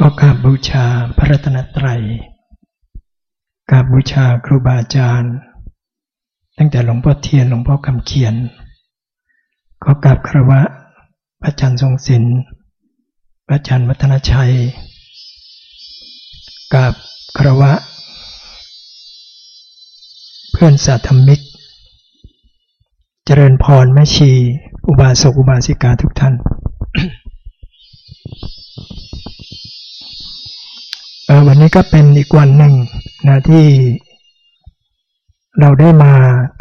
ก็กราบบูชาพระรัตนตรัยกราบบูชาครูบาอาจารย์ ตั้งแต่หลวงพ่อเทียนหลวงพ่อคำเขียน ก็กราบครวะพระอาจารย์ทรงศิลป์พระอาจารย์วัฒนชัยกราบครวะ เพื่อนสาธมิก เจริญพรแม่ชี อุบาสกอุบาสิกาทุกท่าน วันนี้ก็เป็นอีกวันหนึ่งนะที่เราได้มา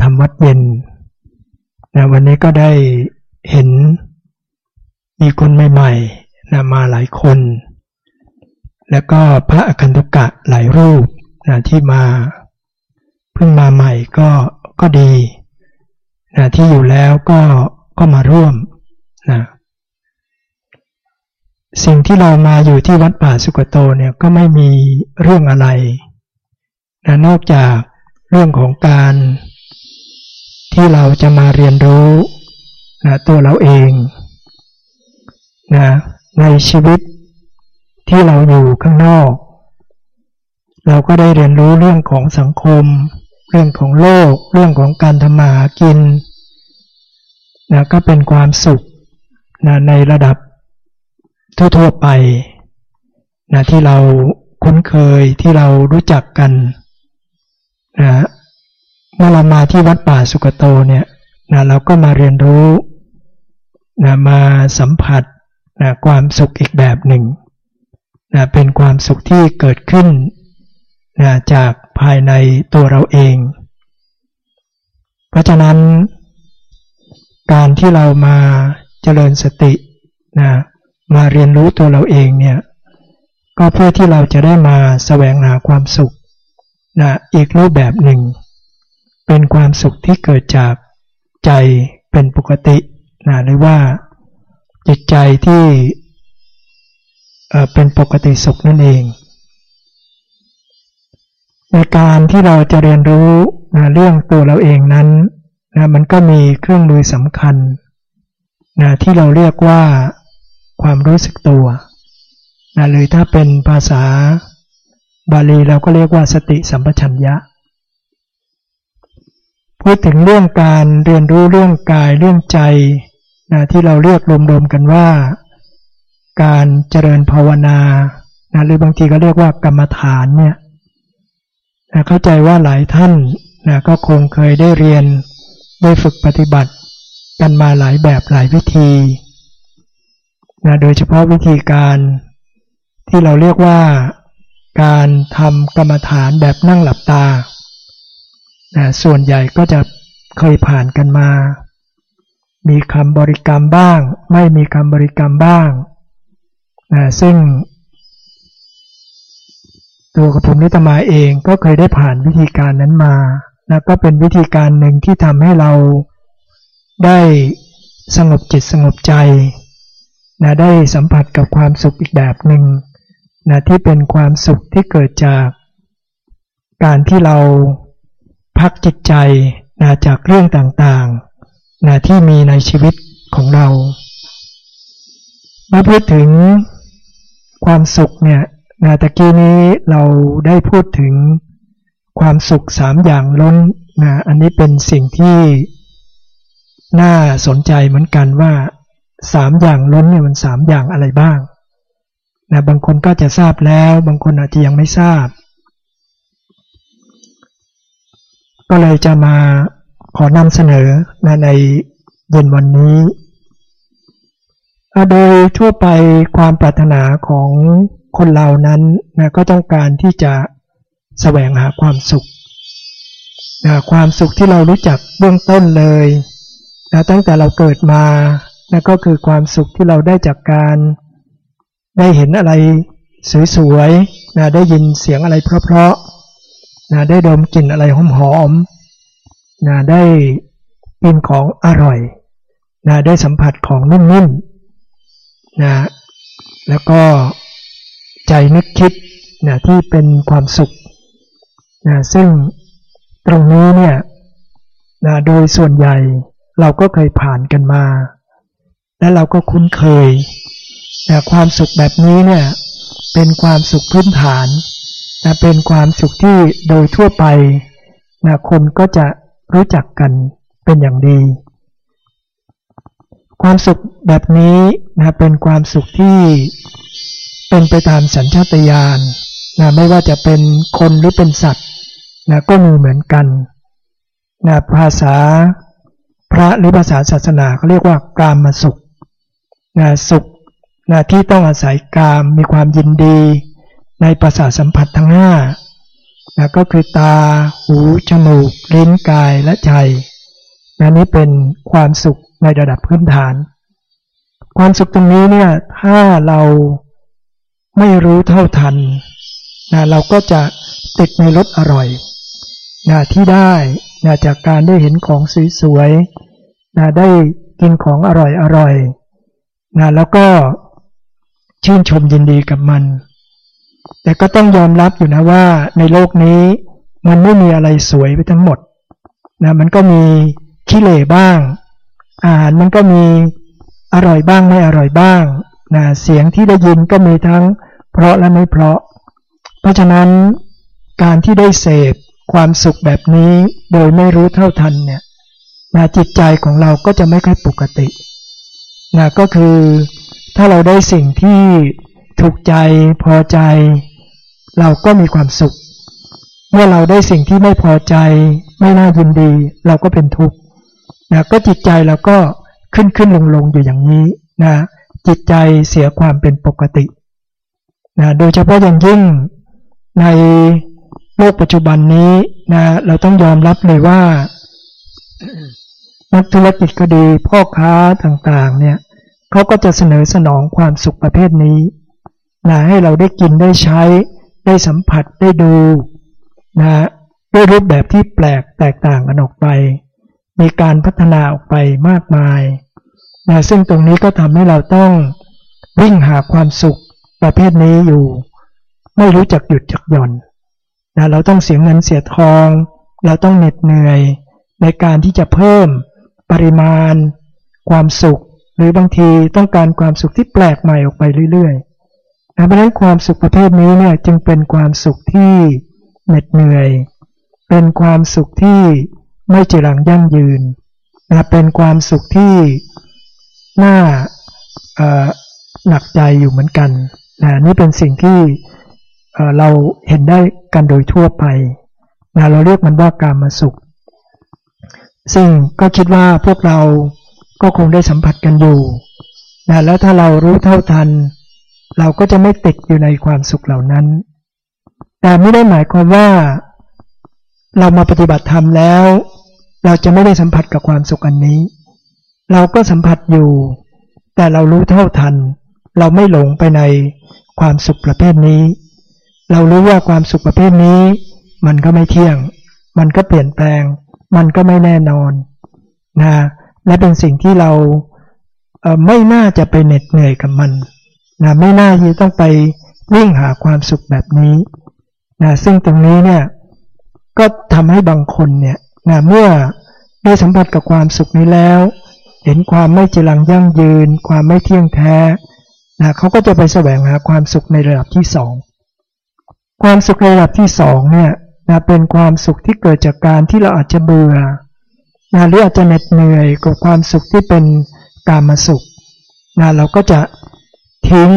ทำวัดเย็นนะวันนี้ก็ได้เห็นมีคนใหม่ๆนะมาหลายคน แล้วก็พระอคันตุกะหลายรูปนะที่มาเพิ่งมาใหม่ก็ก็ดีนะที่อยู่แล้วก็ก็มาร่วมนะ สิ่งที่เรามาอยู่ที่วัดป่าสุกโตเนี่ยก็ไม่มีเรื่องอะไรนะนอกจากเรื่องของการที่เราจะมาเรียนรู้นะตัวเราเองนะในชีวิตที่เราอยู่ข้างนอก เราก็ได้เรียนรู้เรื่องของสังคม เรื่องของโลก เรื่องของการทำมาหากินนะก็เป็นความสุขนะในระดับ ทั่ว ๆ ไปนะที่เราคุ้นเคยที่เรารู้จักกันนะเมื่อเรามาที่วัดป่าสุกโตเนี่ยนะเราก็มาเรียนรู้นะมาสัมผัสนะความสุขอีกแบบหนึ่งนะเป็นความสุขที่เกิดขึ้นนะจากภายในตัวเราเอง เพราะฉะนั้น การที่เรามาเจริญสตินะ มาเรียนรู้ตัวเราเองเนี่ยก็เพื่อที่เราจะได้มาแสวงหาความสุขนะอีกรูปแบบหนึ่ง เป็นความสุขที่เกิดจากใจเป็นปกตินะหรือว่าจิตใจที่เป็นปกติสุขนั่นเอง ในการที่เราจะเรียนรู้นะเรื่องตัวเราเองนั้นนะมันก็มีเครื่องมือสำคัญนะที่เราเรียกว่า ความรู้สึกตัวนะเลยถ้าเป็นภาษาบาลีเราก็เรียกว่าสติสัมปชัญญะ พูดถึงเรื่องการเรียนรู้เรื่องกายเรื่องใจนะที่เราเรียกรวมๆกันว่า การเจริญภาวนานะหรือบางทีก็เรียกว่ากรรมฐานเนี่ยนะเข้าใจว่าหลายท่านนะก็คงเคยได้เรียนได้ฝึกปฏิบัติกันมาหลายแบบหลายวิธี นะโดยเฉพาะวิธีการที่เราเรียกว่าการทำกรรมฐานแบบนั่งหลับตานะส่วนใหญ่ก็จะเคยผ่านกันมา มีคำบริกรรมบ้าง ไม่มีคำบริกรรมบ้างนะซึ่ง ตัวกระผมนิตมาเองก็เคยได้ผ่านวิธีการนั้นมานะก็เป็นวิธีการหนึ่งที่ทำให้เราได้สงบจิตสงบใจ นะได้สัมผัสกับความสุขอีกแบบหนึ่งนะที่เป็นความสุขที่เกิดจากการที่เราพักจิตใจนะจากเรื่องต่างๆนะที่มีในชีวิตของเราเมื่อพูดถึงความสุขเนี่ยนะตะกี้นี้เราได้พูดถึงความสุขสามอย่างล้นนะอันนี้เป็นสิ่งที่น่าสนใจเหมือนกันว่า สามอย่างล้นเนี่ยมันสามอย่างอะไรบ้างนะบางคนก็จะทราบแล้ว บางคนอาจจะยังไม่ทราบ ก็เลยจะมาขอนำเสนอนะในเย็นวันนี้โดยทั่วไปความปรารถนาของคนเรานั้นนะก็ต้องการที่จะแสวงหาความสุขนะความสุขที่เรารู้จักเบื้องต้นเลยนะตั้งแต่เราเกิดมา นะก็คือความสุขที่เราได้จากการได้เห็นอะไรสวยๆนะได้ยินเสียงอะไรเพราะๆนะได้ดมกลิ่นอะไรหอมๆนะได้กินของอร่อยนะได้สัมผัสของนุ่มๆนะแล้วก็ใจนึกคิดนะที่เป็นความสุขนะซึ่งตรงนี้เนี่ยนะโดยส่วนใหญ่เราก็เคยผ่านกันมา และเราก็คุ้นเคยแต่ความสุขแบบนี้เนี่ยเป็นความสุขพื้นฐานนะเป็นความสุขที่โดยทั่วไปนะคนก็จะรู้จักกันเป็นอย่างดี ความสุขแบบนี้นะเป็นความสุขที่เป็นไปตามสัญชาตญาณนะไม่ว่าจะเป็นคนหรือเป็นสัตว์นะก็มีเหมือนกันนะภาษาพระหรือภาษาศาสนาเขาเรียกว่ากามสุข นะสุขนะที่ต้องอาศัยกามมีความยินดี ในภาษาทสัมผัสทั้งห้านะก็คือตา หู จมูก ลิ้น กาย และใจนะนี้เป็นความสุขในระดับพื้นฐาน ความสุขตรงนี้เนี่ย ถ้าเราไม่รู้เท่าทันนะเราก็จะติดในรสอร่อยนะที่ได้นะจากการได้เห็นของสวยๆนะได้กินของอร่อยๆ นะแล้วก็ชื่นชมยินดีกับมัน แต่ก็ต้องยอมรับอยู่นะว่าในโลกนี้มันไม่มีอะไรสวยไปทั้งหมดนะมันก็มีขี้เหร่บ้าง อาหารมันก็มีอร่อยบ้างไม่อร่อยบ้างนะเสียงที่ได้ยินก็มีทั้งเพราะและไม่เพราะ เพราะฉะนั้นการที่ได้เสพความสุขแบบนี้โดยไม่รู้เท่าทันเนี่ยนะจิตใจของเราก็จะไม่ค่อยปกติ นะก็คือถ้าเราได้สิ่งที่ถูกใจพอใจ เราก็มีความสุข เมื่อเราได้สิ่งที่ไม่พอใจ ไม่น่ายินดี เราก็เป็นทุกข์นะก็จิตใจเราก็ขึ้นขึ้นลงลงอยู่อย่างนี้นะจิตใจเสียความเป็นปกตินะโดยเฉพาะอย่างยิ่งในโลกปัจจุบันนี้นะเราต้องยอมรับเลยว่า นักธุรกิจก็ดีพ่อค้าต่างๆเนี่ย เขาก็จะเสนอสนองความสุขประเภทนี้นะให้เราได้กินได้ใช้ ได้สัมผัสได้ดูนะด้วยรูปแบบที่แปลกแตกต่างกันออกไป มีการพัฒนาออกไปมากมายนะซึ่งตรงนี้ก็ทำให้เราต้องวิ่งหาความสุขประเภทนี้อยู่ ไม่รู้จักหยุดจักหย่อนนะเราต้องเสียเงินเสียทอง เราต้องเหน็ดเหนื่อย ในการที่จะเพิ่มปริมาณ ความสุข หรือบางทีต้องการความสุขที่แปลกใหม่ออกไปเรื่อยๆนะเพราะฉะนั้นความสุขประเภทนี้เนี่ยจึงเป็นความสุขที่เหน็ดเหนื่อย เป็นความสุขที่ไม่จีรังยั่งยืนนะเป็นความสุขที่น่าหนักใจอยู่เหมือนกันนะนี่เป็นสิ่งที่เราเห็นได้กันโดยทั่วไปนะเราเรียกมันว่าการมาสุข ซึ่งก็คิดว่าพวกเรา ก็คงได้สัมผัสกันอยู่นะแล้วถ้าเรารู้เท่าทัน เราก็จะไม่ติดอยู่ในความสุขเหล่านั้น แต่ไม่ได้หมายความว่า เรามาปฏิบัติธรรมแล้ว เราจะไม่ได้สัมผัสกับความสุขอันนี้ เราก็สัมผัสอยู่ แต่เรารู้เท่าทัน เราไม่หลงไปในความสุขประเภทนี้ เรารู้ว่าความสุขประเภทนี้ มันก็ไม่เที่ยง มันก็เปลี่ยนแปลง มันก็ไม่แน่นอนนะ และเป็นสิ่งที่เราไม่น่าจะไปเหน็ดเหนื่อยกับมันนะไม่น่าที่ต้องไปวิ่งหาความสุขแบบนี้นะซึ่งตรงนี้เนี่ยก็ทำให้บางคนเนี่ยนะเมื่อได้สัมผัสกับความสุขนี้แล้ว เห็นความไม่จรังยั่งยืน ความไม่เที่ยงแท้นะเขาก็จะไปแสวงหาความสุขในระดับที่สองความสุขในระดับที่สองเนี่ยนะเป็นความสุขที่เกิดจากการที่เราอาจจะเบื่อ นะหรืออาจจะเหน็ดเหนื่อยกับความสุขที่เป็นกามสุขนะเราก็จะทิ้ง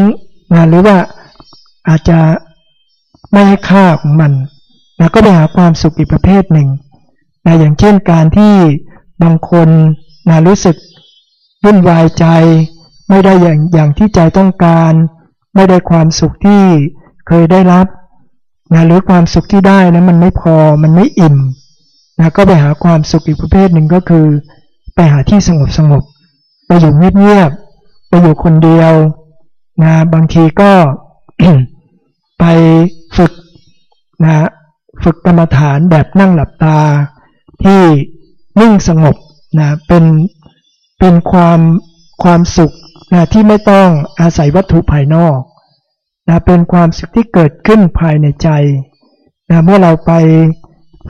นะหรือว่าอาจจะไม่ให้ค่าของมันนะก็ไปหาความสุขอีกประเภทหนึ่งนะอย่างเช่นการที่บางคนนะรู้สึกวุ่นวายใจ ไม่ได้อย่างอย่างที่ใจต้องการ ไม่ได้ความสุขที่เคยได้รับนะหรือความสุขที่ได้นะมันไม่พอมันไม่อิ่ม นะก็ไปหาความสุขอีกประเภทหนึ่งก็คือ ไปหาที่สงบสงบไปอยู่เงียบๆไปอยู่คนเดียวนะบางทีก็ไปฝึกนะฝึกกรรมฐานแบบนั่งหลับตา ที่นิ่งสงบนะเป็นเป็นความความสุขนะที่ไม่ต้องอาศัยวัตถุภายนอกนะเป็นความสุขที่เกิดขึ้นภายในใจนะเมื่อเราไป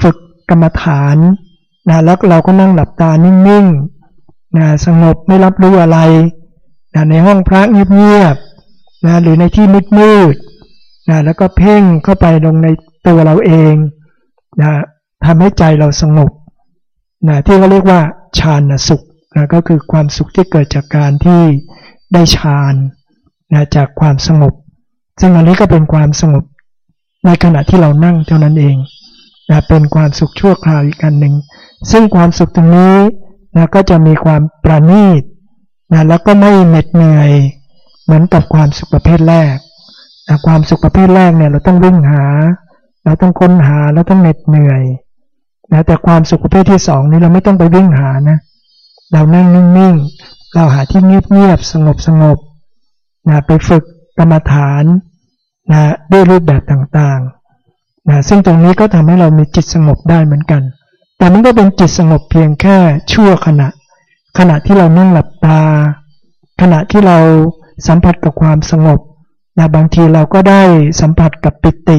ฝึก กรรมฐานนะแล้วเราก็นั่งหลับตานิ่งๆนะสงบไม่รับรู้อะไรนะในห้องพระเงียบๆนะหรือในที่มืดนะแล้วก็เพ่งเข้าไปลงในตัวเราเองนะทำให้ใจเราสงบนะที่เขาเรียกว่าฌานสุขนะก็คือความสุขที่เกิดจากการที่ได้ฌานนะจากความสงบ ซึ่งอันนี้ก็เป็นความสงบในขณะที่เรานั่งเท่านั้นเอง นะเป็นความสุขชั่วคราวอีกอันหนึ่ง ซึ่งความสุขตรงนี้นะก็จะมีความประณีตนะแล้วก็ไม่เหน็ดเหนื่อย เหมือนกับความสุขประเภทแรกนะความสุขประเภทแรกเนี่ยเราต้องวิ่งหา เราต้องค้นหาเราต้องเหน็ดเหนื่อยนะแต่ความสุขประเภทที่สองนี้เราไม่ต้องไปวิ่งหานะ เรานั่งนิ่งๆ เราหาที่เงียบๆ สงบสงบนะไปฝึกกรรมฐานนะด้วยรูปแบบต่างๆ นะซึ่งตรงนี้ก็ทำให้เรามีจิตสงบได้เหมือนกัน แต่มันก็เป็นจิตสงบเพียงแค่ชั่วขณะ ขณะที่เรานั่งหลับตา ขณะที่เราสัมผัสกับความสงบนะบางทีเราก็ได้สัมผัสกับปิติ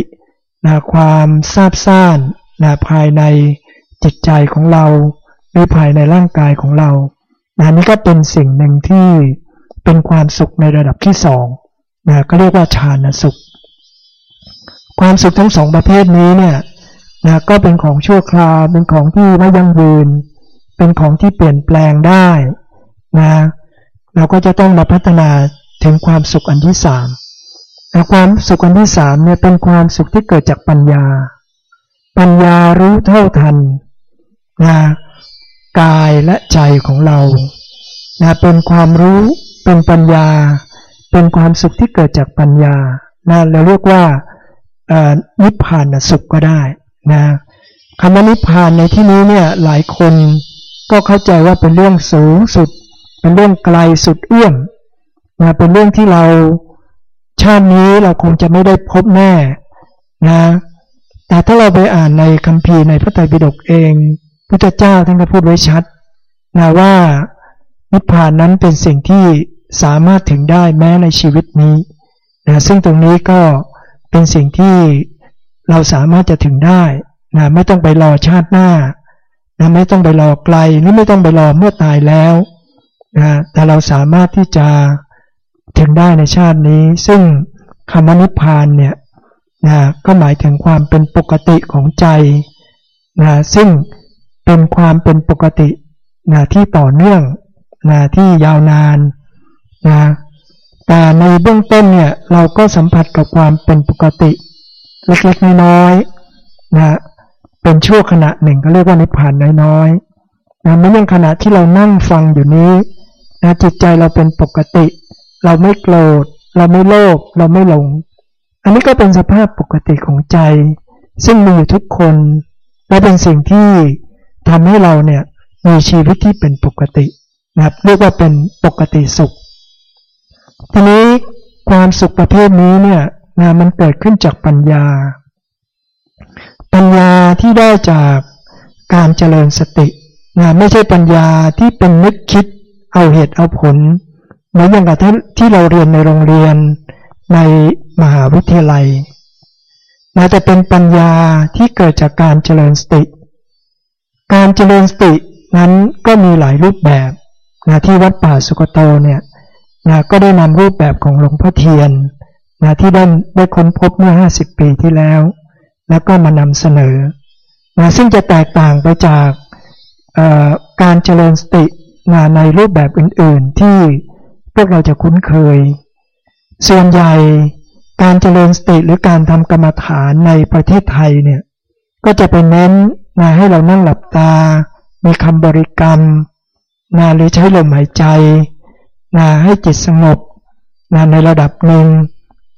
นะความซาบซ่านนะภายในจิตใจของเราหรือภายในร่างกายของเรานะนี่ก็เป็นสิ่งหนึ่งที่เป็นความสุขในระดับที่สองนะก็เรียกว่าฌานสุข ความสุขทั้งสองประเภทนี้เนี่ยนะก็เป็นของชั่วคราวเป็นของที่ไม่ยั่งยืน เป็นของที่เปลี่ยนแปลงได้นะเราก็จะต้องมาพัฒนาถึงความสุขอันที่สามแต่ความสุขอันที่สามเนี่ยเป็นความสุขที่เกิดจากปัญญา ปัญญารู้เท่าทันนะกายและใจของเรานะเป็นความรู้เป็นปัญญา เป็นความสุขที่เกิดจากปัญญานะเราเรียกว่า นิพพานสุขก็ได้นะคำว่านิพพานในที่นี้เนี่ยหลายคนก็เข้าใจว่าเป็นเรื่องสูงสุด เป็นเรื่องไกลสุดเอื้อมนะเป็นเรื่องที่เราชาตินี้เราคงจะไม่ได้พบแน่นะแต่ถ้าเราไปอ่านในคัมภีร์ในพระไตรปิฎกเอง พุทธเจ้าท่านก็พูดไว้ชัดนะว่านิพพานนั้นเป็นสิ่งที่สามารถถึงได้แม้ในชีวิตนี้นะซึ่งตรงนี้ก็เเป็นสิ่งที่เราสามารถจะถึงได้นะไม่ต้องไปรอชาติหน้านะไม่ต้องไปรอไกลหรือไม่ต้องไปรอเมื่อตายแล้วนะแต่เราสามารถที่จะถึงได้ในชาตินี้ ซึ่งคำว่านิพพานเนี่ยนะก็หมายถึงความเป็นปกติของใจนะซึ่งเป็นความเป็นปกตินะที่ต่อเนื่องนะที่ยาวนานนะ แต่ในเบื้องต้นเนี่ยเราก็สัมผัสกับความเป็นปกติเล็กๆน้อยๆนะเป็นชั่วขณะหนึ่งก็เรียกว่านิพพานน้อยๆนะไม่ยังขณะที่เรานั่งฟังอยู่นี้นะจิตใจเราเป็นปกติ เราไม่โกรธ เราไม่โลภเราไม่หลง อันนี้ก็เป็นสภาพปกติของใจ ซึ่งมีอยู่ทุกคน และเป็นสิ่งที่ทำให้เราเนี่ยมีชีวิตที่เป็นปกตินะครับเรียกว่าเป็นปกติสุข ทีนี้ความสุขประเภทนี้เนี่ยนะมันเกิดขึ้นจากปัญญา ปัญญาที่ได้จากการเจริญสตินะไม่ใช่ปัญญาที่เป็นนึกคิดเอาเหตุเอาผลเหมือนอย่างกับที่เราเรียนในโรงเรียนในมหาวิทยาลัยนะแต่เป็นปัญญาที่เกิดจากการเจริญสติ การเจริญสตินั้นก็มีหลายรูปแบบนะที่วัดป่าสุกโตเนี่ย นะก็ได้นำรูปแบบของหลวงพ่อเทียนนะที่ได้ได้ค้นพบเมื่อ 50 ปีที่แล้ว แล้วก็มานำเสนอนะซึ่งจะแตกต่างไปจากการเจริญสตินะในรูปแบบอื่น ๆ ที่พวกเราจะคุ้นเคย ส่วนใหญ่การเจริญสติหรือการทำกรรมฐานในประเทศไทยเนี่ยก็จะเป็นเน้นนะให้เรานั่งหลับตา มีคำบริกรรมนะหรือใช้ลมหายใจ นะให้จิตสงบนะในระดับหนึ่ง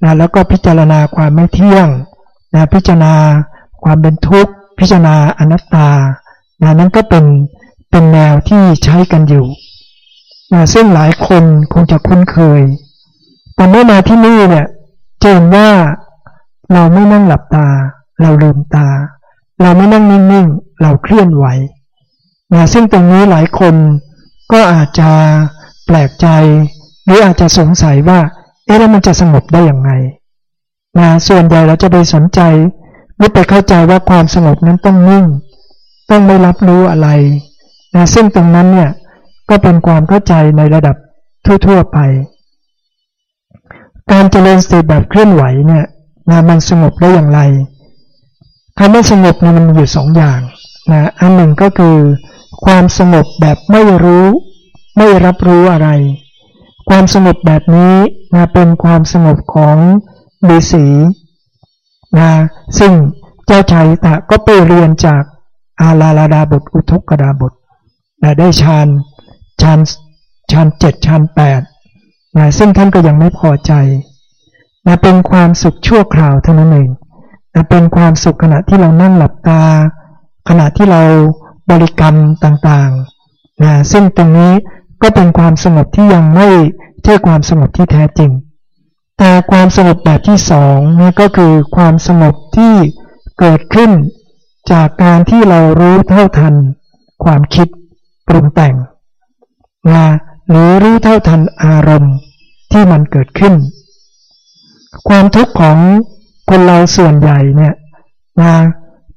นะแล้วก็พิจารณาความไม่เที่ยงนะพิจารณาความเป็นทุกข์ พิจารณาอนัตตานะนั่นก็เป็นเป็นแนวที่ใช้กันอยู่นะซึ่งหลายคนคงจะคุ้นเคย แต่เมื่อมาที่นี่เนี่ยเจนว่าเราไม่นั่งหลับตา เราลืมตา เราไม่นั่งนิ่งๆ เราเคลื่อนไหวนะซึ่งตรงนี้หลายคนก็อาจจะ แปลกใจ หรืออาจจะสงสัยว่า เอ๊ะแล้วมันจะสงบได้อย่างไงนะส่วนใหญ่เราจะไปสนใจหรือไปเข้าใจว่าความสงบนั้นต้องนิ่ง ต้องไม่รับรู้อะไรนะซึ่งตรงนั้นเนี่ยก็เป็นความเข้าใจในระดับทั่วๆไป การเจริญสติแบบเคลื่อนไหวเนี่ยนะมันสงบได้อย่างไรคำว่าสงบเนี่ยมันมีอยู่สองอย่างนะอันหนึ่งก็คือ ความสงบแบบไม่รู้ ไม่รับรู้อะไร ความสงบแบบนี้นะเป็นความสงบของฤาษีนะซึ่งเจ้าชายตะก็ไปเรียนจากอาลาลาดาบทอุทกกดาบทนะได้ฌานฌานฌานเจ็ดฌานแปดนะซึ่งท่านก็ยังไม่พอใจนะเป็นความสุขชั่วคราวเท่านั้นเองนะเป็นความสุขขณะที่เรานั่งหลับตา ขณะที่เราบริกรรมต่างๆ นะซึ่งตรงนี้ก็เป็นความสงบที่ยังไม่ใช่ความสงบที่แท้จริง แต่ความสงบแบบที่สองนี่ก็คือความสงบที่เกิดขึ้นจากการที่เรารู้เท่าทัน ความคิดปรุงแต่งนะหรือรู้เท่าทันอารมณ์ที่มันเกิดขึ้น ความทุกข์ของคนเราส่วนใหญ่เนี่ยนะ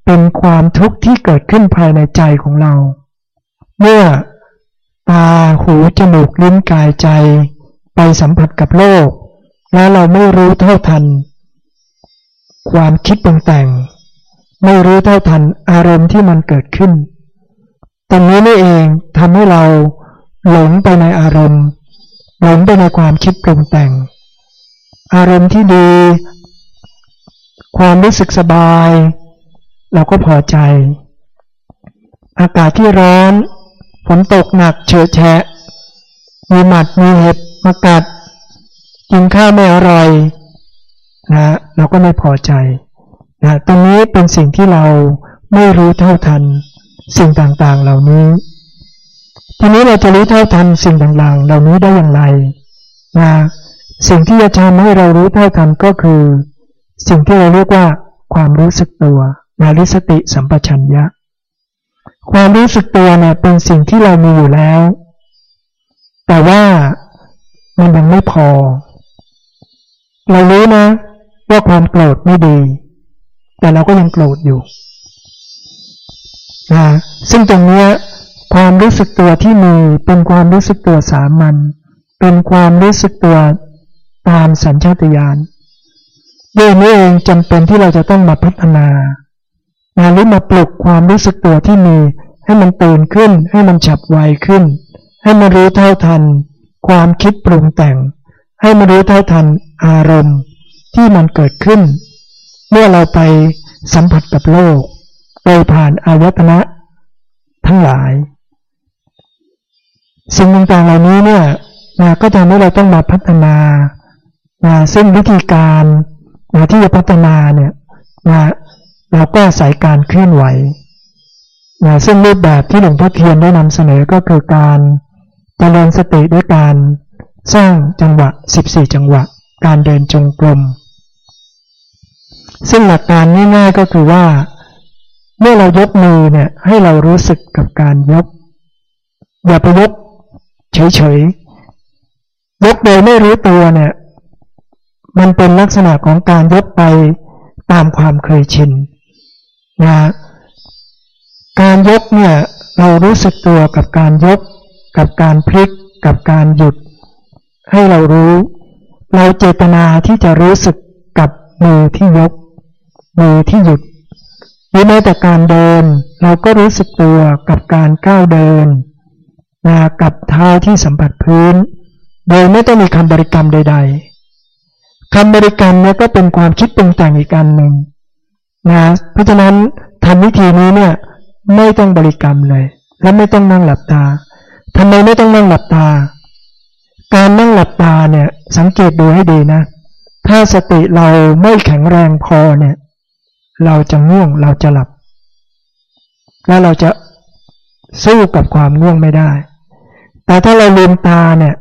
เป็นความทุกข์ที่เกิดขึ้นภายในใจของเรา เมื่อ ตาหูจมูกลิ้นกายใจ ไปสัมผัสกับโลก แล้วเราไม่รู้เท่าทัน ความคิดปรุงแต่ง ไม่รู้เท่าทันอารมณ์ที่มันเกิดขึ้นตรงนี้นี่เองทำให้เราหลงไปในอารมณ์ หลงไปในความคิดปรุงแต่ง อารมณ์ที่ดี ความรู้สึกสบาย เราก็พอใจ อากาศที่ร้อน ฝนตกหนักเฉอะแฉะ มีหมัดมีเห็บมากัด กินข้าวไม่อร่อยนะเราก็ไม่พอใจนะตรงนี้เป็นสิ่งที่เราไม่รู้เท่าทัน สิ่งต่างๆเหล่านี้ ทีนี้เราจะรู้เท่าทันสิ่งต่างๆ เหล่านี้ได้อย่างไรนะสิ่งที่จะทำให้เรารู้เท่าทันก็คือ สิ่งที่เราเรียกว่าความรู้สึกตัวนาริสติสัมปชัญญะ ความรู้สึกตัวเนี่ยเป็นสิ่งที่เรามีอยู่แล้ว แต่ว่ามันยังไม่พอ เรารู้นะ ว่าความโกรธไม่ดี แต่เราก็ยังโกรธอยู่นะซึ่งตรงนี้ความรู้สึกตัวที่มีเป็นความรู้สึกตัวสามัญเป็นความรู้สึกตัวตามสัญชาตญาณด้วยนี้เองจำเป็นที่เราจะต้องมาพัฒนา นะหรือมาปลุกความรู้สึกตัวที่มี ให้มันตื่นขึ้น ให้มันฉับไวขึ้น ให้มันรู้เท่าทัน ความคิดปรุงแต่ง ให้มันรู้เท่าทันอารมณ์ที่มันเกิดขึ้น เมื่อเราไปสัมผัสกับโลก โดยผ่านอายตนะ ทั้งหลาย สิ่งต่างๆเหล่านี้เนี่ยนะก็ทำให้เราต้องมาพัฒนานะซึ่งวิธีการนะที่จะพัฒนาเนี่ยนะ เราก็อาศัยการเคลื่อนไหวนะซึ่งรูปแบบที่หลวงพ่อเทียนได้นำเสนอก็คือการเจริญสติด้วยการสร้างจังหวะ 14 จังหวะ การเดินจงกรม ซึ่งหลักการง่ายๆก็คือว่า เมื่อเรายกมือเนี่ยให้เรารู้สึกกับการยก อย่าไปยกเฉยๆ ยกโดยไม่รู้ตัวเนี่ย มันเป็นลักษณะของการยกไปตามความเคยชิน นะการยกเนี่ยเรารู้สึกตัวกับการยก กับการพลิก กับการหยุด ให้เรารู้ เราเจตนาที่จะรู้สึกกับมือที่ยก มือที่หยุดหรือแม้แต่การเดิน เราก็รู้สึกตัวกับการก้าวเดินนะกับเท้าที่สัมผัสพื้น โดยไม่ต้องมีคำบริกรรมใด ๆคำบริกรรมเนี่ยก็เป็นความคิดปรุงแต่งอีกการหนึ่ง นะเพราะฉะนั้นทำวิธีนี้เนี่ยไม่ต้องบริกรรมเลย และไม่ต้องนั่งหลับตาทำไมไม่ต้องนั่งหลับตา การนั่งหลับตาเนี่ยสังเกตดูให้ดีนะ ถ้าสติเราไม่แข็งแรงพอเนี่ยเราจะง่วงเราจะหลับ แล้วเราจะสู้กับความง่วงไม่ได้ แต่ถ้าเราลืมตาเนี่ย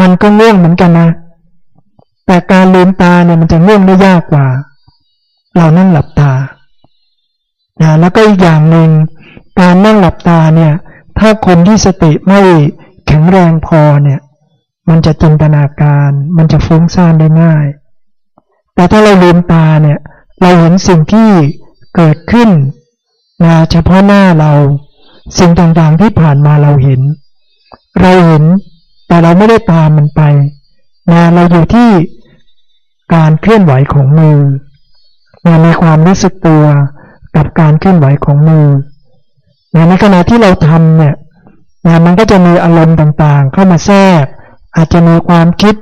มันก็ง่วงเหมือนกันนะ แต่การลืมตาเนี่ยมันจะง่วงได้ยากกว่า เรานั่งหลับตานะแล้วก็อีกอย่างหนึ่งการนั่งหลับตาเนี่ย ถ้าคนที่สติไม่แข็งแรงพอเนี่ย มันจะจินตนาการ มันจะฟุ้งซ่านได้ง่าย แต่ถ้าเราลืมตาเนี่ย เราเห็นสิ่งที่เกิดขึ้นนะเฉพาะหน้าเรา สิ่งต่างๆที่ผ่านมาเราเห็น เราเห็น แต่เราไม่ได้ตามมันไปนะเราอยู่ที่การเคลื่อนไหวของมือ มีความรู้สึกตัวกับการเคลื่อนไหวของมือในขณะที่เราทำเนี่ยมันก็จะมีอารมณ์ต่างๆ เข้ามาแทรก อาจจะมีความคิด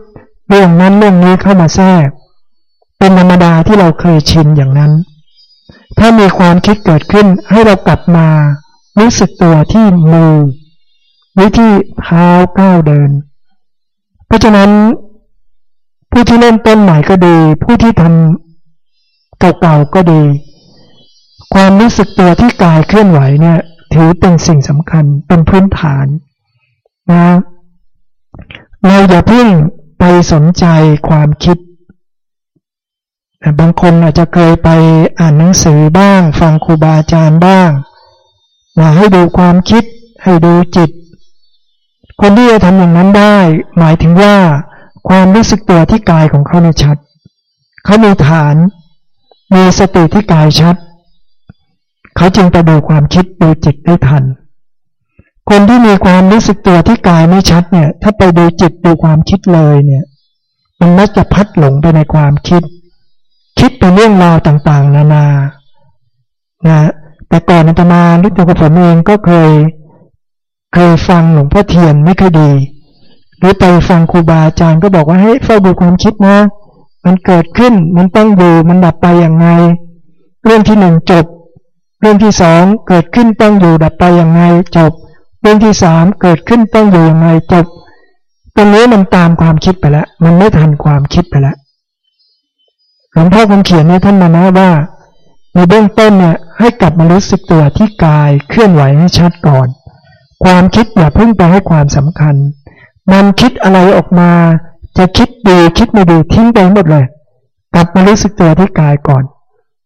เรื่องนั้นเรื่องนี้เข้ามาแทรก เป็นธรรมดาที่เราเคยชินอย่างนั้น ถ้ามีความคิดเกิดขึ้นให้เรากลับมา รู้สึกตัวที่มือหรือที่เท้าก้าวเดิน เพราะฉะนั้น ผู้ที่เริ่มต้นใหม่ก็ดี ผู้ที่ทำ เก่าๆก็ดี ความรู้สึกตัวที่กายเคลื่อนไหวเนี่ยถือเป็นสิ่งสำคัญเป็นพื้นฐานนะเราอย่าเพิ่งไปสนใจความคิด บางคนอาจจะเคยไปอ่านหนังสือบ้าง ฟังครูบาอาจารย์บ้างนะให้ดูความคิด ให้ดูจิต คนที่จะทำอย่างนั้นได้ หมายถึงว่า ความรู้สึกตัวที่กายของเขาในชัด เขามีฐาน มีสติที่กายชัด เขาจึงจะดูความคิดดูจิตได้ทัน คนที่มีความรู้สึกตัวที่กายไม่ชัดเนี่ย ถ้าไปดูจิตดูความคิดเลยเนี่ย มันมักจะพัดหลงไปในความคิด คิดไปเรื่องราวต่างๆ นานานะแต่ก่อนอาตมาหรือตัวกับผมเองก็เคย เคยฟังหลวงพ่อเทียนไม่เคยดี หรือไปฟังครูบาอาจารย์ก็บอกว่าให้เฝ้าดูความคิดนะ มันเกิดขึ้น มันต้องอยู่ มันดับไปอย่างไง เรื่องที่หนึ่งจบ เรื่องที่สองเกิดขึ้นต้องอยู่ดับไปอย่างไงจบ เรื่องที่สามเกิดขึ้นต้องอยู่อย่างไงจบ ตรงนี้มันตามความคิดไปแล้ว มันไม่ทันความคิดไปแล้ว หลวงพ่อคงเขียนให้ท่านมานะว่า ในเบื้องต้นเนี่ยให้กลับมารู้สึกตัวที่กายเคลื่อนไหวให้ชัดก่อน ความคิดอย่าเพิ่งไปให้ความสำคัญ มันคิดอะไรออกมา จะคิดดีคิดไม่ดีทิ้งไปหมดเลย กลับมารู้สึกตัวที่กายก่อน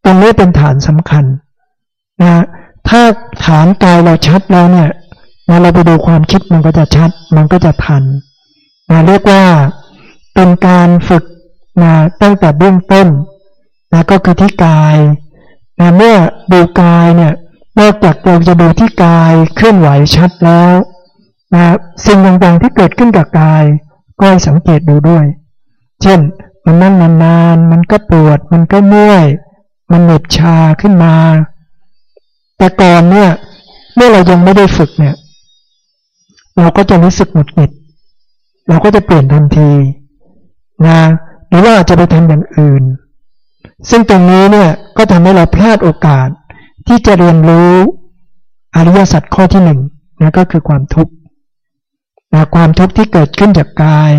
ตรงนี้เป็นฐานสำคัญนะถ้าฐานกายเราชัดแล้วเนี่ยนะเราไปดูความคิดมันก็จะชัด มันก็จะทันนะเรียกว่าเป็นการฝึกนะตั้งแต่เบื้องต้นนะก็คือที่กายนะเมื่อดูกายเนี่ยนอกจากเราจะดูที่กายเคลื่อนไหวชัดแล้วนะสิ่งต่างๆที่เกิดขึ้นกับกาย ก็ให้สังเกตดูด้วย เช่น มันนั่งนานๆ มันก็ปวด มันก็เมื่อย มันเหน็บชาขึ้นมา แต่ก่อนเนี่ย เมื่อเรายังไม่ได้ฝึกเนี่ย เราก็จะรู้สึกหงุดหงิด เราก็จะเปลี่ยนทันทีนะหรือว่าจะไปทำอย่างอื่น ซึ่งตรงนี้เนี่ยก็ทำให้เราพลาดโอกาสที่จะเรียนรู้อริยสัจข้อที่หนึ่งนะก็คือความทุกข์ นะความทุกข์ที่เกิดขึ้นจากกาย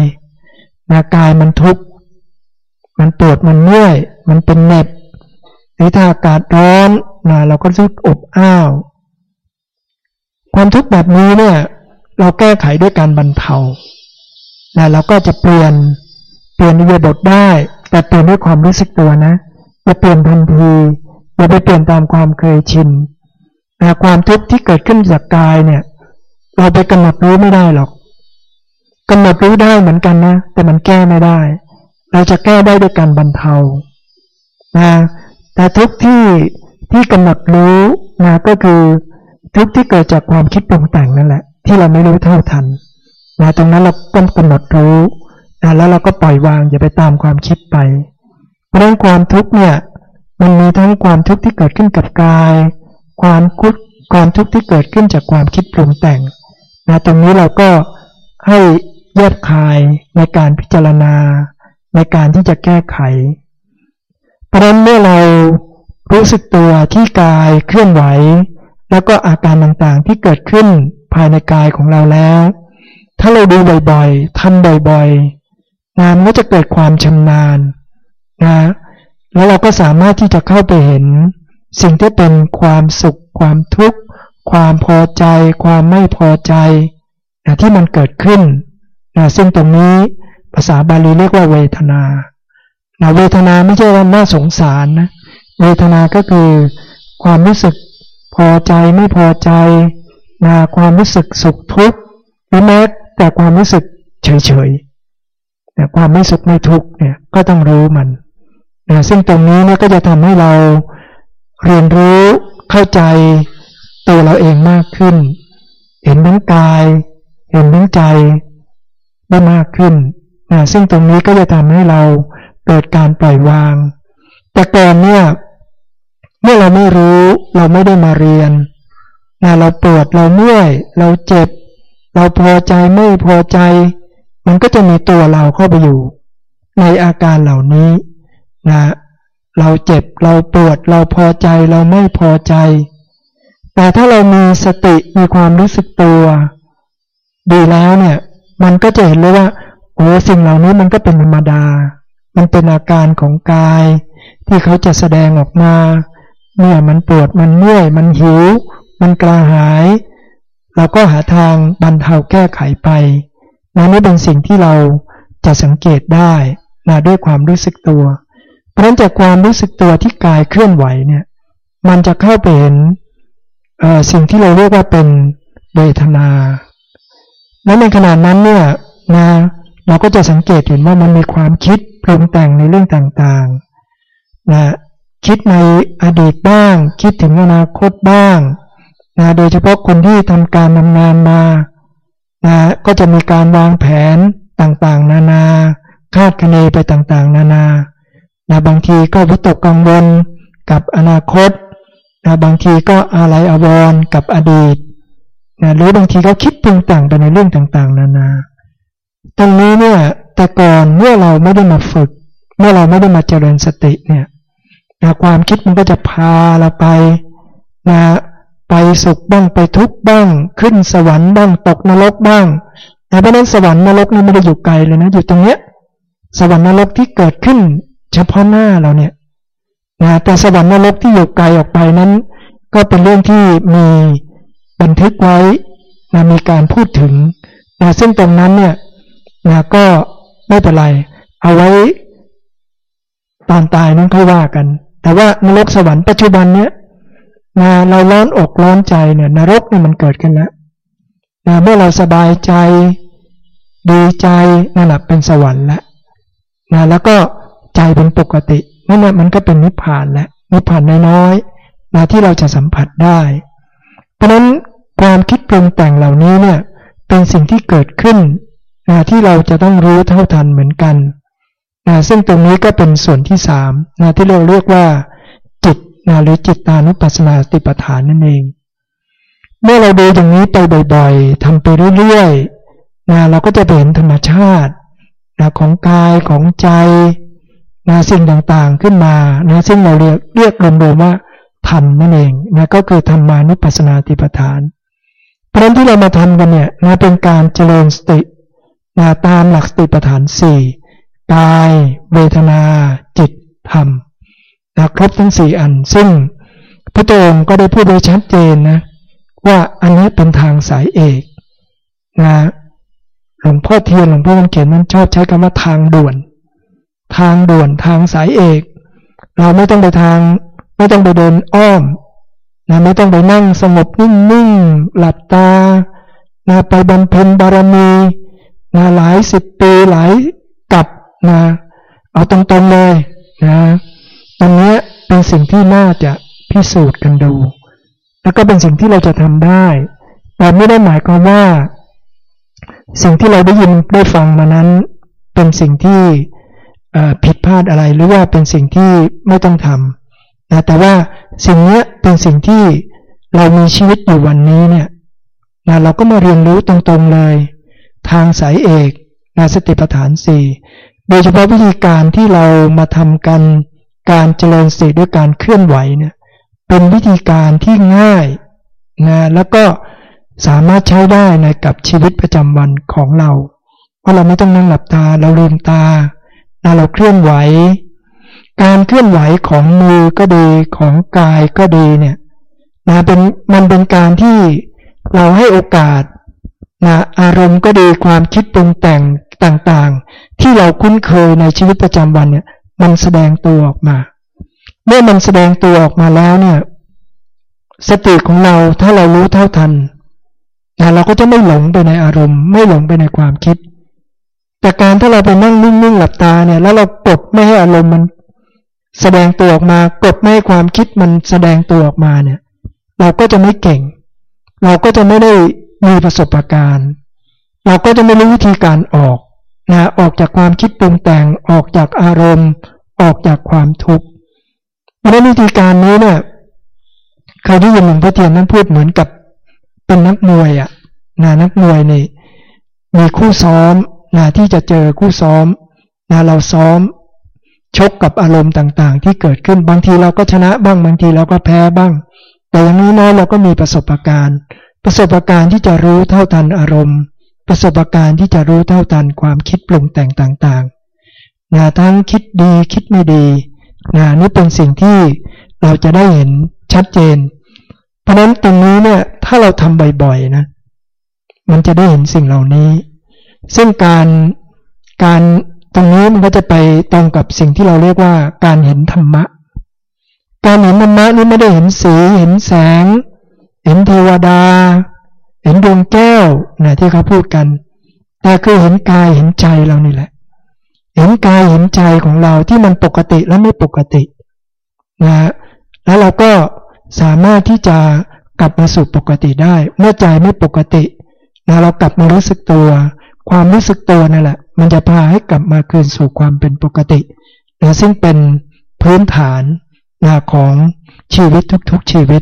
นะกายมันทุกข์มันปวดมันเมื่อย มันเป็นเน็บหรือถ้าอากาศร้อนนะเราก็รู้สึกอบอ้าว ความทุกข์แบบนี้เนี่ยเราแก้ไขด้วยการบรรเทานะเราก็จะเปลี่ยนเปลี่ยนอิยบทได้ แต่เปลี่ยนด้วยความรู้สึกตัวนะจะเปลี่ยนทันทีอย่าไปเปลี่ยนตามความเคยชินนะความทุกข์ที่เกิดขึ้นจากกายเนี่ย เราไปกำหนดรู้ไม่ได้หรอก กำหนดรู้ได้เหมือนกันนะ แต่มันแก้ไม่ได้ เราจะแก้ได้ด้วยการบรรเทานะแต่ทุกที่ที่กำหนดรู้นะก็คือทุกที่เกิดจากความคิดปรุงแต่งนั่นแหละ ที่เราไม่รู้เท่าทันนะตรงนั้นเราต้องกำหนดรู้นะแล้วเราก็ปล่อยวางอย่าไปตามความคิดไปเราะนั้นความทุกข์เนี่ย มันมีทั้งความทุกข์ที่เกิดขึ้นกับกาย ความคุดความทุกข์ที่เกิดขึ้นจากความคิดปรุงแต่งนะตรงนี้เราก็ให้ แยกคายในการพิจารณา ในการที่จะแก้ไข เพราะนั้นเมื่อเรารู้สึกตัวที่กายเคลื่อนไหว แล้วก็อาการต่างๆที่เกิดขึ้นภายในกายของเราแล้ว ถ้าเราดูบ่อยๆทำบ่อยๆนานก็จะเกิดความชำนาญนะแล้วเราก็สามารถที่จะเข้าไปเห็น สิ่งที่เป็นความสุข ความทุกข์ ความพอใจ ความไม่พอใจนะที่มันเกิดขึ้น นะซึ่งตรงนี้ภาษาบาลีเรียกว่าเวทนานะเวทนาไม่ใช่ว่าน่าสงสารนะ เวทนาก็คือความรู้สึกพอใจไม่พอใจนะความรู้สึกสุขทุกข์หรือแม้แต่ความรู้สึกเฉยๆแต่ความรู้สึกไม่ทุกข์เนี่ยก็ต้องรู้มันนะซึ่งตรงนี้เนี่ยก็จะทำให้เราเรียนรู้เข้าใจตัวเราเองมากขึ้น เห็นทั้งกาย เห็นทั้งใจ ได้มากขึ้นนะซึ่งตรงนี้ก็จะทำให้เราเกิดการปล่อยวาง แต่ก่อนเนี่ยเมื่อเราไม่รู้เราไม่ได้มาเรียนนะเราปวดเราเมื่อยเราเจ็บ เราพอใจไม่พอใจ มันก็จะมีตัวเราเข้าไปอยู่ ในอาการเหล่านี้นะเราเจ็บเราปวดเราพอใจเราไม่พอใจ แต่ถ้าเรามีสติมีความรู้สึกตัว ดีแล้วเนี่ย มันก็จะเห็นเลยว่าโอ้สิ่งเหล่านี้มันก็เป็นธรรมดา มันเป็นอาการของกาย ที่เขาจะแสดงออกมาเมื่อมันปวดมันเมื่อยมันหิว มันกระหาย เราก็หาทางบรรเทาแก้ไขไปนั่นเป็นสิ่งที่เราจะสังเกตได้นะด้วยความรู้สึกตัว เพราะนั้นจากความรู้สึกตัวที่กายเคลื่อนไหวเนี่ยมันจะเข้าไปเห็นสิ่งที่เราเรียกว่าเป็นเวทนา และในขณะนั้นเนี่ยนะเราก็จะสังเกตเห็นว่ามันมีความคิดปรุงแต่งในเรื่องต่างๆนะคิดในอดีตบ้าง คิดถึงอนาคตบ้างนะโดยเฉพาะคนที่ทำการทำงานมานะก็จะมีการวางแผนต่างๆ นานา คาดคะเนไปต่างๆ นานานะบางทีก็วิตกกังวลกับอนาคตนะบางทีก็อะไรอววรกับอดีต นะหรือบางทีก็คิดปรุงแต่งไปในเรื่องต่างๆ นานา ตรงนี้เนี่ย แต่ก่อนเมื่อเราไม่ได้มาฝึก เมื่อเราไม่ได้มาเจริญสติเนี่ยนะความคิดมันก็จะพาเราไปนะไปสุขบ้างไปทุกข์บ้าง ขึ้นสวรรค์บ้างตกนรกบ้างนะเพราะนั้นสวรรค์นรกนี่ไม่ได้อยู่ไกลเลยนะอยู่ตรงเนี้ย สวรรค์นรกที่เกิดขึ้น เฉพาะหน้าเราเนี่ยนะแต่สวรรค์นรกที่อยู่ไกลออกไปนั้น ก็เป็นเรื่องที่มี บันทึกไว้นะมีการพูดถึงนะซึ่งตรงนั้นเนี่ยนะก็ไม่เป็นไร เอาไว้ตอนตายนั้นค่อยว่ากัน แต่ว่านรกสวรรค์ปัจจุบันเนี่ยนะเราร้อนอกร้อนใจเนี่ยนรกเนี่ยมันเกิดขึ้นแล้วนะเมื่อเราสบายใจดีใจนั่นแหละเป็นสวรรค์แล้วนะแล้วก็ใจเป็นปกตินั่นแหละมันก็เป็นนิพพานแล้วนิพพานน้อยๆนะที่เราจะสัมผัสได้ เพราะนั้น ความคิดปรุงแต่งเหล่านี้เนี่ยเป็นสิ่งที่เกิดขึ้นนะที่เราจะต้องรู้เท่าทันเหมือนกันนะซึ่งตรงนี้ก็เป็นส่วนที่สามนะที่เราเรียกว่า จิตนะหรือจิตตานุปัสสนาสติปัฏฐานนั่นเอง เมื่อเราดูอย่างนี้ไปบ่อยๆทำไปเรื่อยๆนะเราก็จะเห็นธรรมชาตินะของกายของใจนะสิ่งต่างๆขึ้นมานะซึ่งเราเรียกเรียกรวมๆว่าธรรมนั่นเองนะก็คือธรรมานุปัสสนาติปทาน เพราะนั้นที่เรามาทำกันเนี่ยนะเป็นการเจริญสตินะตามหลักสติปัฏฐานสี่กาย เวทนา จิต ธรรมนะครบทั้งสี่อัน ซึ่งพระองค์ก็ได้พูดโดยชัดเจนนะว่าอันนี้เป็นทางสายเอกนะหลวงพ่อเทียนหลวงพ่อมันเขียนมันชอบใช้คำว่าทางด่วน ทางด่วนทางสายเอก เราไม่ต้องไปทาง ไม่ต้องไปเดินอ้อม นะไม่ต้องไปนั่งสงบนิ่งๆหลับตานะไปบำเพ็ญบารมีนะหลายสิบปีหลายกับนะเอาตรงๆเลยนะตรงนี้เป็นสิ่งที่น่าจะพิสูจน์กันดู แล้วก็เป็นสิ่งที่เราจะทำได้ แต่ไม่ได้หมายความว่า สิ่งที่เราได้ยินได้ฟังมานั้น เป็นสิ่งที่ผิดพลาดอะไรหรือว่าเป็นสิ่งที่ไม่ต้องทำ นะแต่ว่าสิ่งนี้เป็นสิ่งที่เรามีชีวิตอยู่วันนี้เนี่ยนะเราก็มาเรียนรู้ตรงๆเลย ทางสายเอกนะสติปัฏฐานสี่โดยเฉพาะวิธีการที่เรามาทำกันการเจริญสติด้วยการเคลื่อนไหวเนี่ยเป็นวิธีการที่ง่ายนะแล้วก็สามารถใช้ได้ในกับชีวิตประจำวันของเรา เพราะเราไม่ต้องนั่งหลับตาเราลืมตาเราเคลื่อนไหว การเคลื่อนไหวของมือก็ดีของกายก็ดีเนี่ยนะเป็นมันเป็นการที่เราให้โอกาสนะอารมณ์ก็ดีความคิดปรุงแต่งต่างๆ ที่เราคุ้นเคยในชีวิตประจำวันเนี่ยมันแสดงตัวออกมา เมื่อมันแสดงตัวออกมาแล้วเนี่ยสติของเราถ้าเรารู้เท่าทันนะเราก็จะไม่หลงไปในอารมณ์ ไม่หลงไปในความคิด แต่การถ้าเราไปนั่งนิ่งๆหลับตาเนี่ย แล้วเรากดไม่ให้อารมณ์มัน แสดงตัวออกมากดไม่ให้ความคิดมันแสดงตัวออกมาเนี่ย เราก็จะไม่เก่ง เราก็จะไม่ได้มีประสบการณ์ เราก็จะไม่รู้วิธีการออกนะออกจากความคิดปรุงแต่งออกจากอารมณ์ ออกจากความทุกข์เพราะวิธีการนี้เนี่ยเคยได้ยินหลวงพ่อเทียนนั้นพูดเหมือนกับเป็นนักมวยอะนะนักมวยนี่มีคู่ซ้อมนะที่จะเจอคู่ซ้อมนะเราซ้อม ชกกับอารมณ์ต่างๆ ที่เกิดขึ้นบางทีเราก็ชนะบ้างบางทีเราก็แพ้บ้าง แต่อย่างนี้น้อยเราก็มีประสบการณ์ ประสบการณ์ที่จะรู้เท่าทันอารมณ์ ประสบการณ์ที่จะรู้เท่าทันความคิดปรุงแต่งต่างๆนะทั้งคิดดีคิดไม่ดีนะนี่เป็นสิ่งที่เราจะได้เห็นชัดเจน เพราะนั้นตรงนี้เนี่ยถ้าเราทำบ่อยๆนะมันจะได้เห็นสิ่งเหล่านี้ ซึ่งการการ ตรงนี้มันก็จะไปตรงกับสิ่งที่เราเรียกว่าการเห็นธรรมะ การเห็นธรรมะนี่ไม่ได้เห็นสี เห็นแสง เห็นเทวดา เห็นดวงแก้วนะที่เขาพูดกัน แต่คือเห็นกายเห็นใจเรานี่แหละ เห็นกายเห็นใจของเราที่มันปกติและไม่ปกตินะแล้วเราก็สามารถที่จะกลับมาสู่ปกติได้ เมื่อใจไม่ปกตินะเรากลับมารู้สึกตัว ความรู้สึกตัวนั่นแหละ มันจะพาให้กลับมาคืนสู่ความเป็นปกตินะซึ่งเป็นพื้นฐานนะของชีวิตทุกๆชีวิต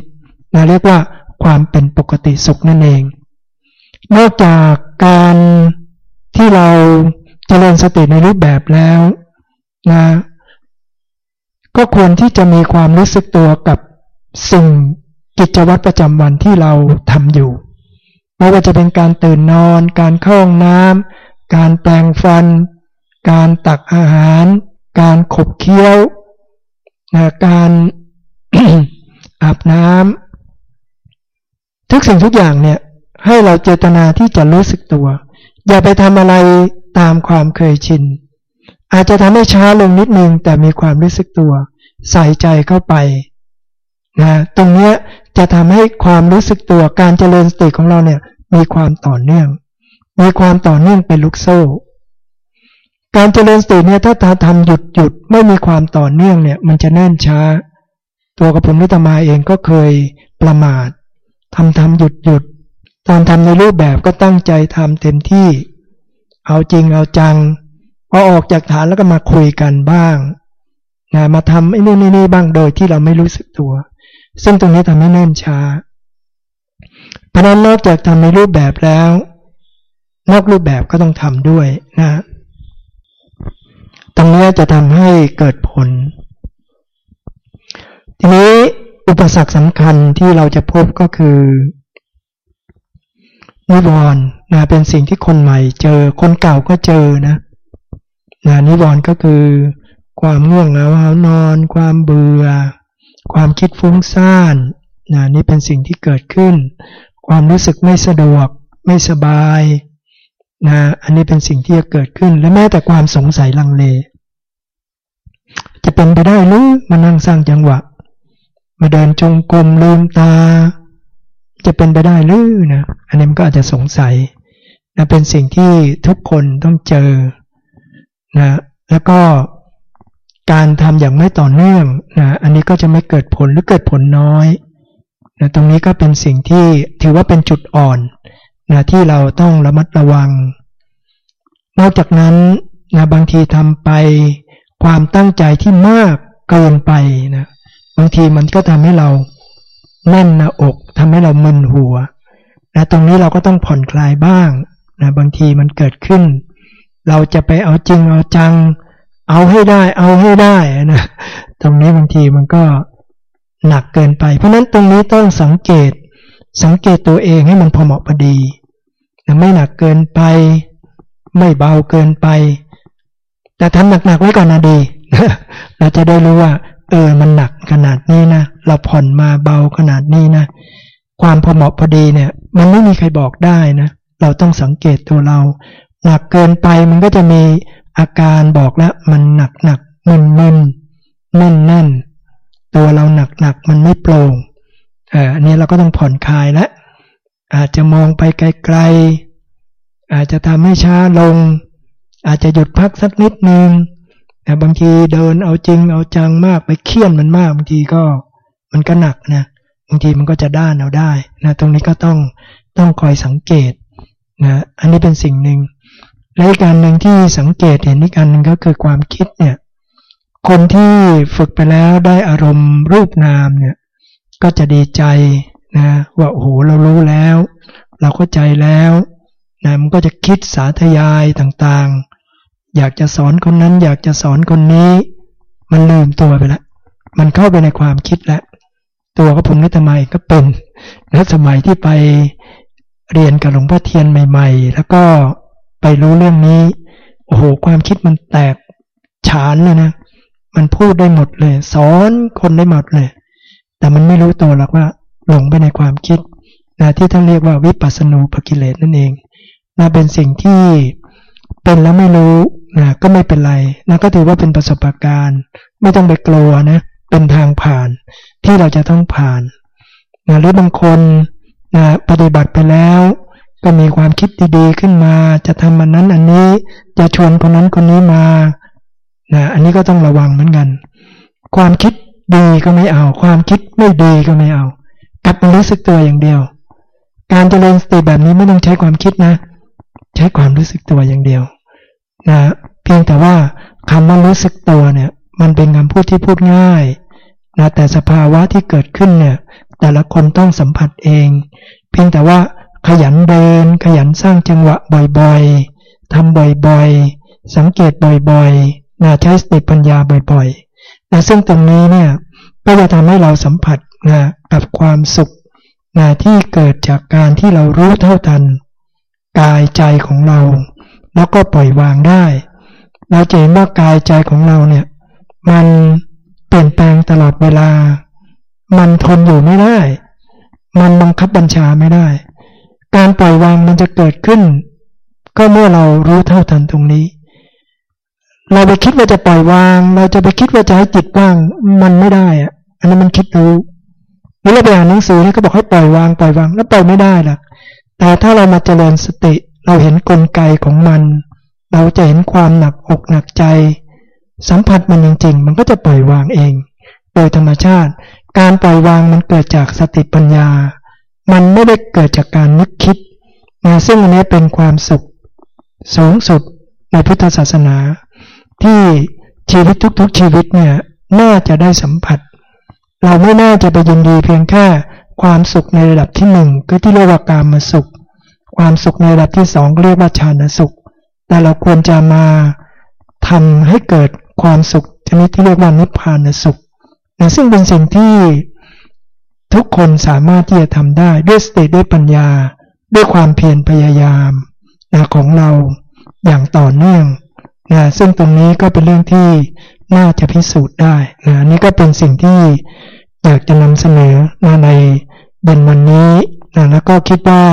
นะเรียกว่าความเป็นปกติสุขนั่นเอง นอกจากการที่เราเจริญสติในรูปแบบแล้วนะก็ควรที่จะมีความรู้สึกตัวกับสิ่งกิจวัตรประจำวันที่เราทำอยู่ ไม่ว่าจะเป็นการตื่นนอน การเข้าห้องน้ำ การแปรงฟัน การตักอาหาร การขบเคี้ยวนะการอาบน้ำทุกสิ่งทุกอย่างเนี่ยให้เราเจตนาที่จะรู้สึกตัว อย่าไปทำอะไรตามความเคยชิน อาจจะทำให้ช้าลงนิดนึง แต่มีความรู้สึกตัว ใส่ใจเข้าไปนะตรงนี้จะทำให้ความรู้สึกตัวการเจริญสติของเราเนี่ยมีความต่อเนื่อง มีความต่อเนื่องเป็นลูกโซ่ การเจริญสติเนี่ยถ้าทำหยุดหยุดไม่มีความต่อเนื่องเนี่ย มันจะแน่นช้า ตัวกับผมนิตมาเองก็เคยประมาททำทำหยุดหยุดตอนทำในรูปแบบก็ตั้งใจทำเต็มที่ เอาจริงเอาจังพอออกจากฐานแล้วก็มาคุยกันบ้างนะมาทำไอ้นู่นนี่บ้างโดยที่เราไม่รู้สึกตัว ซึ่งตรงนี้ทำให้แน่นช้า เพราะนั้นนอกจากทำในรูปแบบแล้ว นอกรูปแบบก็ต้องทำด้วยนะตรงนี้จะทำให้เกิดผล ทีนี้อุปสรรคสำคัญที่เราจะพบก็คือนิวรณ์นะเป็นสิ่งที่คนใหม่เจอคนเก่าก็เจอนะนะนิวรณ์ก็คือความง่วงเหงาหานอน ความเบื่อ ความคิดฟุ้งซ่านนะนี่เป็นสิ่งที่เกิดขึ้น ความรู้สึกไม่สะดวก ไม่สบาย นะอันนี้เป็นสิ่งที่จะเกิดขึ้น และแม้แต่ความสงสัยลังเล จะเป็นไปได้หรือมานั่งสร้างจังหวะ มาเดินจงกรมลืมตา จะเป็นไปได้หรือนะอันนี้มันก็อาจจะสงสัยนะเป็นสิ่งที่ทุกคนต้องเจอนะแล้วก็การทำอย่างไม่ต่อเนื่องนะอันนี้ก็จะไม่เกิดผลหรือเกิดผลน้อยนะตรงนี้ก็เป็นสิ่งที่ถือว่าเป็นจุดอ่อน นะที่เราต้องระมัดระวัง นอกจากนั้นนะบางทีทำไปความตั้งใจที่มากเกินไปนะบางทีมันก็ทำให้เราแน่นหน้าอกทำให้เรามึนหัวนะตรงนี้เราก็ต้องผ่อนคลายบ้างนะบางทีมันเกิดขึ้น เราจะไปเอาจริงเอาจัง เอาให้ได้ เอาให้ได้นะตรงนี้บางทีมันก็หนักเกินไป เพราะนั้นตรงนี้ต้องสังเกตสังเกตตัวเองให้มันพอเหมาะพอดี ไม่หนักเกินไป ไม่เบาเกินไป แต่ทำหนักๆไว้ก่อนนะดี เราจะได้รู้ว่า เออมันหนักขนาดนี้นะ เราผ่อนมาเบาขนาดนี้นะ ความพอเหมาะพอดีเนี่ย มันไม่มีใครบอกได้นะ เราต้องสังเกตตัวเรา หนักเกินไปมันก็จะมีอาการบอกแล้วมันหนักหนักมึนมึนแน่นแน่นตัวเราหนักๆมันไม่โปร่งอันนี้เราก็ต้องผ่อนคลายแล้ว อาจจะมองไปไกลๆ อาจจะทำให้ช้าลง อาจจะหยุดพักสักนิดนึงแต่บางทีเดินเอาจริงเอาจังมากไปเคี่ยนมันมากบางทีก็มันก็หนักนะบางทีมันก็จะด้านเอาได้นะตรงนี้ก็ต้องต้องคอยสังเกตนะอันนี้เป็นสิ่งหนึ่งและอีกการหนึ่งที่สังเกตเห็นอีกการหนึ่งก็คือความคิดเนี่ยคนที่ฝึกไปแล้วได้อารมณ์รูปนามเนี่ยก็จะดีใจ นะว่าโอ้โหเรารู้แล้ว เราเข้าใจแล้วนะมันก็จะคิดสาธยายต่างๆ อยากจะสอนคนนั้น อยากจะสอนคนนี้ มันลืมตัวไปแล้วมันเข้าไปในความคิดแล้วตัวก็ผมนิตมัยก็เป็นและสมัยที่ไปเรียนกับหลวงพ่อเทียนใหม่ ๆ แล้วก็ไปรู้เรื่องนี้โอ้โหความคิดมันแตกฉานเลยนะมันพูดได้หมดเลย สอนคนได้หมดเลย แต่มันไม่รู้ตัวหรอกว่า หลงไปในความคิดนะที่ท่านเรียกว่าวิปัสสนูปกิเลสนั่นเองนะเป็นสิ่งที่เป็นแล้วไม่รู้นะก็ไม่เป็นไรนะก็ถือว่าเป็นประสบการณ์ ไม่ต้องไปกลัวนะเป็นทางผ่านที่เราจะต้องผ่านนะหรือบางคนนะปฏิบัติไปแล้ว ก็มีความคิดดีๆขึ้นมา จะทำมันนั้นอันนี้จะชวนคนนั้นคนนี้มานะอันนี้ก็ต้องระวังเหมือนกัน ความคิดดีก็ไม่เอา ความคิดไม่ดีก็ไม่เอาับมารู้สึกตัวอย่างเดียว การเจริญสติแบบนี้ไม่ต้องใช้ความคิดนะ ใช้ความรู้สึกตัวอย่างเดียวนะเพียงแต่ว่าคำว่ารู้สึกตัวเนี่ย มันเป็นคำพูดที่พูดง่ายนะแต่สภาวะที่เกิดขึ้นเนี่ย แต่ละคนต้องสัมผัสเอง เพียงแต่ว่าขยันเดิน ขยันสร้างจังหวะบ่อยๆทำบ่อยๆ สังเกตบ่อยๆนะใช้สติปัญญาบ่อยๆนะซึ่งตรงนี้เนี่ยก็จะทำให้เราสัมผัส นะกับความสุขนะที่เกิดจากการที่เรารู้เท่าทัน กายใจของเรา แล้วก็ปล่อยวางได้ เราจะเห็นว่ากายใจของเราเนี่ย มันเปลี่ยนแปลงตลอดเวลา มันทนอยู่ไม่ได้ มันบังคับบัญชาไม่ได้ การปล่อยวางมันจะเกิดขึ้น ก็เมื่อเรารู้เท่าทันตรงนี้ เราไปคิดว่าจะปล่อยวาง เราจะไปคิดว่าจะให้จิตว่าง มันไม่ได้อะอันนั้นมันคิดรู้ หรือเราไปอ่านหนังสือนี่ก็บอกให้ปล่อยวางปล่อยวางแล้วปล่อยไม่ได้ล่ะ แต่ถ้าเรามาเจริญสติเราเห็นนกลไกของมัน เราจะเห็นความหนักอกหนักใจ สัมผัสมันจริงๆ มันก็จะปล่อยวางเอง โดยธรรมชาติ การปล่อยวางมันเกิดจากสติปัญญา มันไม่ได้เกิดจากการนึกคิดนะซึ่งอันนี้เป็นความสุขสูงสุดในพุทธศาสนา ที่ชีวิตทุกๆชีวิตเนี่ยน่าจะได้สัมผัส เราไม่น่าจะไปยินดีเพียงแค่ความสุขในระดับที่หนึ่งก็ที่เรียกว่าการมาสุข ความสุขในระดับที่สองเรียกว่าฌานสุข แต่เราควรจะมาทำให้เกิดความสุขชนิดที่เรียกว่านิพพานสุขนะซึ่งเป็นสิ่งที่ทุกคนสามารถที่จะทำได้ด้วยสติด้วยปัญญา ด้วยความเพียรพยายามนะของเราอย่างต่อเนื่องนะซึ่งตรงนี้ก็เป็นเรื่องที่ น่าจะพิสูจน์ได้นะนี่ก็เป็นสิ่งที่อยากจะนำเสนอมาในเย็นวันนี้นะแล้วก็คิดว่า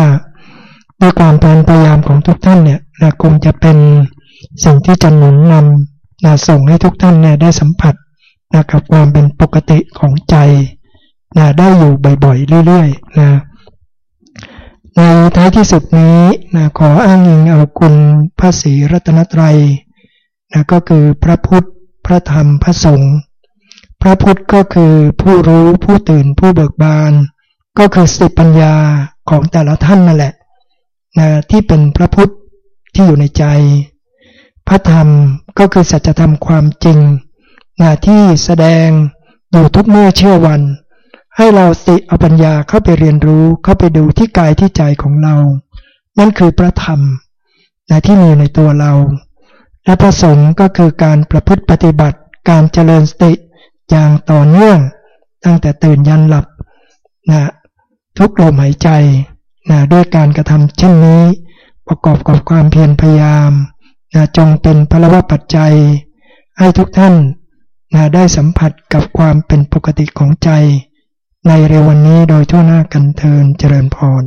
ด้วยความพยายามของทุกท่านเนี่ยนะคงจะเป็นสิ่งที่จะหนุนนำนะส่งให้ทุกท่านเนี่ยได้สัมผัสนะกับความเป็นปกติของใจนะได้อยู่บ่อยๆเรื่อยๆนะในท้ายที่สุดนี้นะขออ้างอิงเอาคุณพระศรีรัตนตรัยนะก็คือพระพุทธ พระธรรมพระสงฆ์พระพุทธก็คือผู้รู้ผู้ตื่นผู้เบิกบาน ก็คือสติปัญญาของแต่ละท่านนั่นแหละนะที่เป็นพระพุทธที่อยู่ในใจ พระธรรมก็คือสัจธรรมความจริงนะที่แสดงอยู่ทุกเมื่อเชื่อวัน ให้เราสติเอาปัญญาเข้าไปเรียนรู้เข้าไปดูที่กายที่ใจของเรา นั่นคือพระธรรมนะที่มีในตัวเรา และประสงค์ก็คือการประพฤติปฏิบัติ การเจริญสติอย่างต่อเนื่อง ตั้งแต่ตื่นยันหลับนะทุกลมหายใจนะด้วยการกระทำเช่นนี้ ประกอบกับความเพียรพยายามนะจงเป็นพลวะปัจจัย ให้ทุกท่านนะได้สัมผัสกับความเป็นปกติของใจ ในเร็ววันนี้โดยทั่วหน้ากันเทินเจริญพร